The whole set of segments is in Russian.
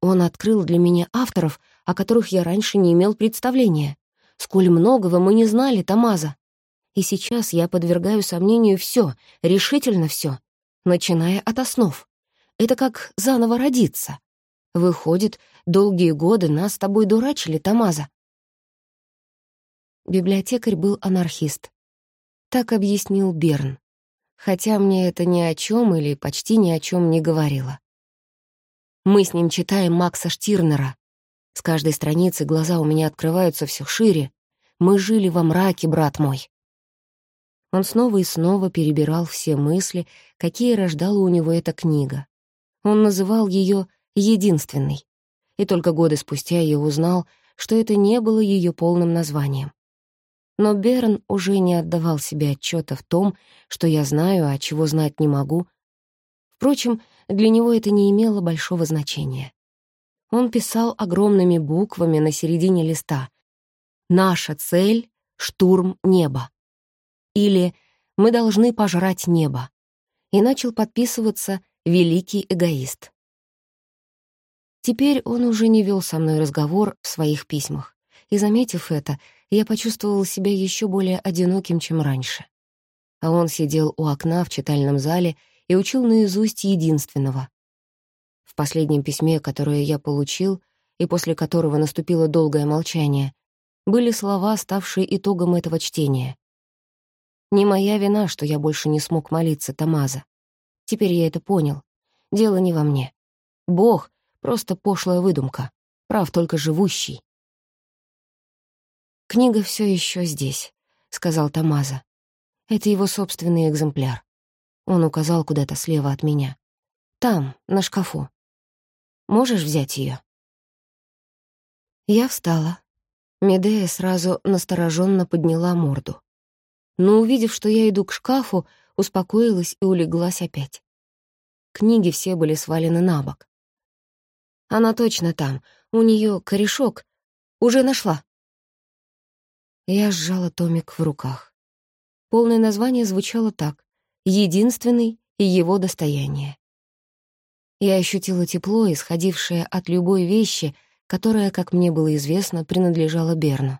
Он открыл для меня авторов, о которых я раньше не имел представления. Сколь многого мы не знали Тамаза. И сейчас я подвергаю сомнению все, решительно все, начиная от основ. Это как заново родиться. Выходит, долгие годы нас с тобой дурачили, Тамаза. Библиотекарь был анархист. Так объяснил Берн. Хотя мне это ни о чем или почти ни о чем не говорило. Мы с ним читаем Макса Штирнера. С каждой страницы глаза у меня открываются все шире. Мы жили во мраке, брат мой. Он снова и снова перебирал все мысли, какие рождала у него эта книга. Он называл ее «единственной». И только годы спустя я узнал, что это не было ее полным названием. Но Берн уже не отдавал себе отчета в том, что я знаю, а чего знать не могу. Впрочем, для него это не имело большого значения. Он писал огромными буквами на середине листа «Наша цель — штурм неба» или «Мы должны пожрать небо» и начал подписываться «Великий эгоист». Теперь он уже не вел со мной разговор в своих письмах, и, заметив это, я почувствовал себя еще более одиноким, чем раньше. А он сидел у окна в читальном зале и учил наизусть единственного. В последнем письме, которое я получил, и после которого наступило долгое молчание, были слова, ставшие итогом этого чтения. Не моя вина, что я больше не смог молиться Тамаза. Теперь я это понял. Дело не во мне. Бог — просто пошлая выдумка, прав только живущий. «Книга все еще здесь», — сказал Тамаза. «Это его собственный экземпляр. Он указал куда-то слева от меня. «Там, на шкафу. Можешь взять ее? Я встала. Медея сразу настороженно подняла морду. Но, увидев, что я иду к шкафу, успокоилась и улеглась опять. Книги все были свалены на бок. Она точно там, у нее корешок. Уже нашла. Я сжала томик в руках. Полное название звучало так единственный и его достояние. Я ощутила тепло, исходившее от любой вещи, которая, как мне было известно, принадлежала Берну.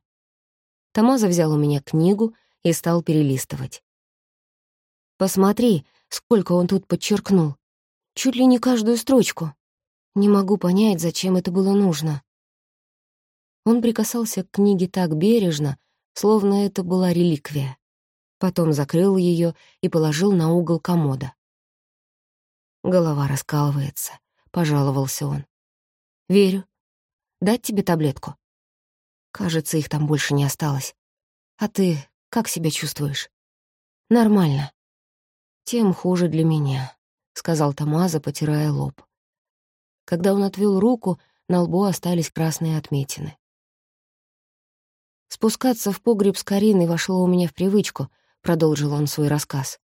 Тамаза взял у меня книгу и стал перелистывать. «Посмотри, сколько он тут подчеркнул. Чуть ли не каждую строчку. Не могу понять, зачем это было нужно». Он прикасался к книге так бережно, словно это была реликвия потом закрыл ее и положил на угол комода. Голова раскалывается, пожаловался он. Верю. Дать тебе таблетку? Кажется, их там больше не осталось. А ты как себя чувствуешь? Нормально. Тем хуже для меня, сказал Тамаза, потирая лоб. Когда он отвел руку, на лбу остались красные отметины. Спускаться в погреб с Кариной вошло у меня в привычку, — продолжил он свой рассказ.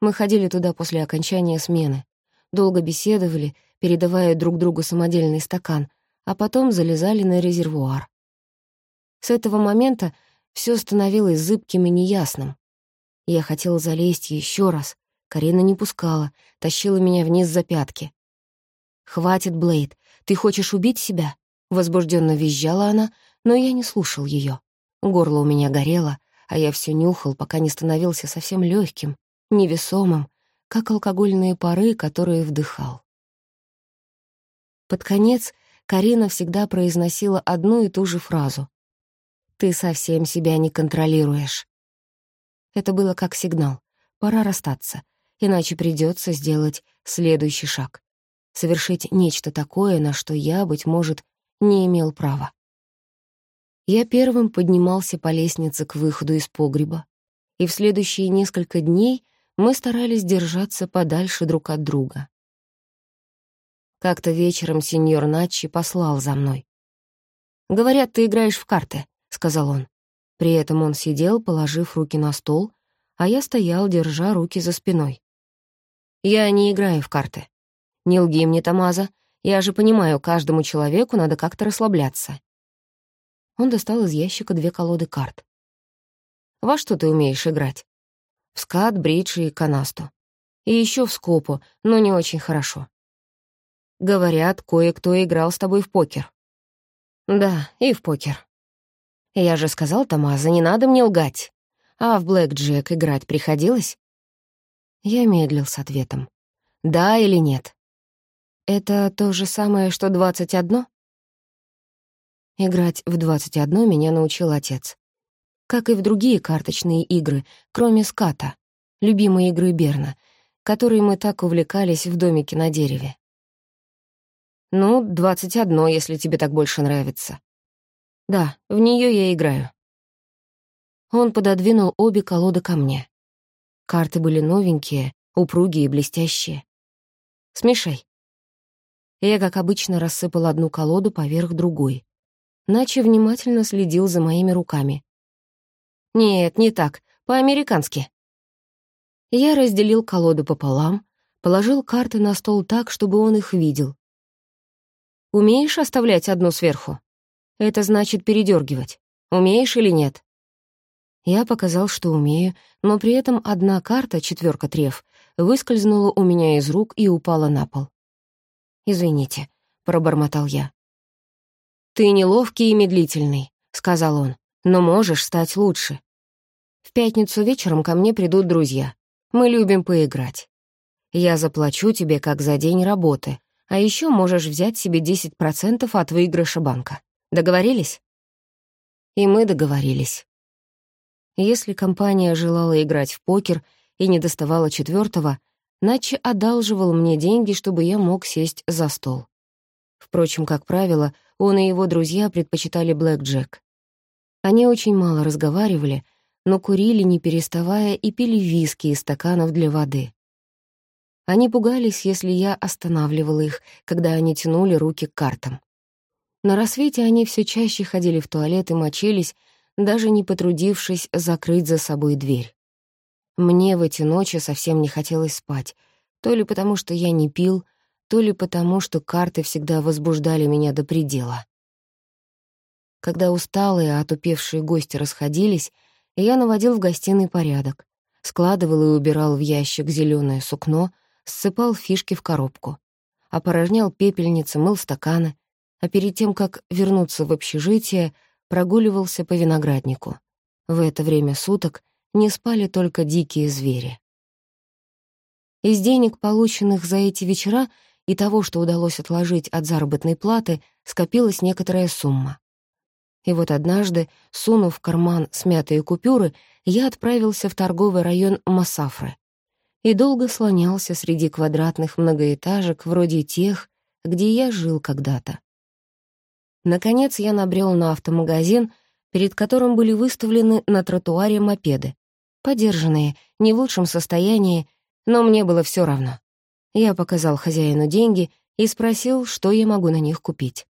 «Мы ходили туда после окончания смены, долго беседовали, передавая друг другу самодельный стакан, а потом залезали на резервуар. С этого момента все становилось зыбким и неясным. Я хотела залезть еще раз. Карина не пускала, тащила меня вниз за пятки. «Хватит, Блейд, ты хочешь убить себя?» Возбужденно визжала она, но я не слушал ее. Горло у меня горело, а я все нюхал, пока не становился совсем легким, невесомым, как алкогольные пары, которые вдыхал. Под конец Карина всегда произносила одну и ту же фразу. «Ты совсем себя не контролируешь». Это было как сигнал. Пора расстаться, иначе придется сделать следующий шаг. Совершить нечто такое, на что я, быть может, не имел права. Я первым поднимался по лестнице к выходу из погреба, и в следующие несколько дней мы старались держаться подальше друг от друга. Как-то вечером сеньор Начи послал за мной. «Говорят, ты играешь в карты», — сказал он. При этом он сидел, положив руки на стол, а я стоял, держа руки за спиной. «Я не играю в карты. Не лги мне, Тамаза, я же понимаю, каждому человеку надо как-то расслабляться. Он достал из ящика две колоды карт. «Во что ты умеешь играть?» «В скат, бридж и канасту. И еще в скопу, но не очень хорошо». Говорят, кое-кто играл с тобой в покер. Да, и в покер. Я же сказал Томазо, не надо мне лгать. А в Блэк Джек играть приходилось? Я медлил с ответом. Да или нет? Это то же самое, что двадцать одно? Играть в двадцать одно меня научил отец. Как и в другие карточные игры, кроме ската, любимой игры Берна, которой мы так увлекались в домике на дереве. «Ну, двадцать одно, если тебе так больше нравится». «Да, в нее я играю». Он пододвинул обе колоды ко мне. Карты были новенькие, упругие и блестящие. «Смешай». Я, как обычно, рассыпал одну колоду поверх другой. Начи внимательно следил за моими руками. «Нет, не так, по-американски». Я разделил колоду пополам, положил карты на стол так, чтобы он их видел, Умеешь оставлять одну сверху? Это значит передергивать. Умеешь или нет? Я показал, что умею, но при этом одна карта, четверка треф, выскользнула у меня из рук и упала на пол. «Извините», — пробормотал я. «Ты неловкий и медлительный», — сказал он, «но можешь стать лучше. В пятницу вечером ко мне придут друзья. Мы любим поиграть. Я заплачу тебе как за день работы, а еще можешь взять себе 10% от выигрыша банка. Договорились? И мы договорились. Если компания желала играть в покер и не доставала четвертого, Начи одалживал мне деньги, чтобы я мог сесть за стол. Впрочем, как правило, он и его друзья предпочитали Блэк Джек. Они очень мало разговаривали, но курили, не переставая, и пили виски из стаканов для воды. Они пугались, если я останавливала их, когда они тянули руки к картам. На рассвете они все чаще ходили в туалет и мочились, даже не потрудившись закрыть за собой дверь. Мне в эти ночи совсем не хотелось спать, то ли потому, что я не пил, то ли потому, что карты всегда возбуждали меня до предела. Когда усталые, отупевшие гости расходились, я наводил в гостиной порядок, складывал и убирал в ящик зеленое сукно — ссыпал фишки в коробку, опорожнял пепельницы, мыл стаканы, а перед тем, как вернуться в общежитие, прогуливался по винограднику. В это время суток не спали только дикие звери. Из денег, полученных за эти вечера, и того, что удалось отложить от заработной платы, скопилась некоторая сумма. И вот однажды, сунув в карман смятые купюры, я отправился в торговый район Масафры и долго слонялся среди квадратных многоэтажек вроде тех, где я жил когда-то. Наконец я набрел на автомагазин, перед которым были выставлены на тротуаре мопеды, подержанные, не в лучшем состоянии, но мне было все равно. Я показал хозяину деньги и спросил, что я могу на них купить.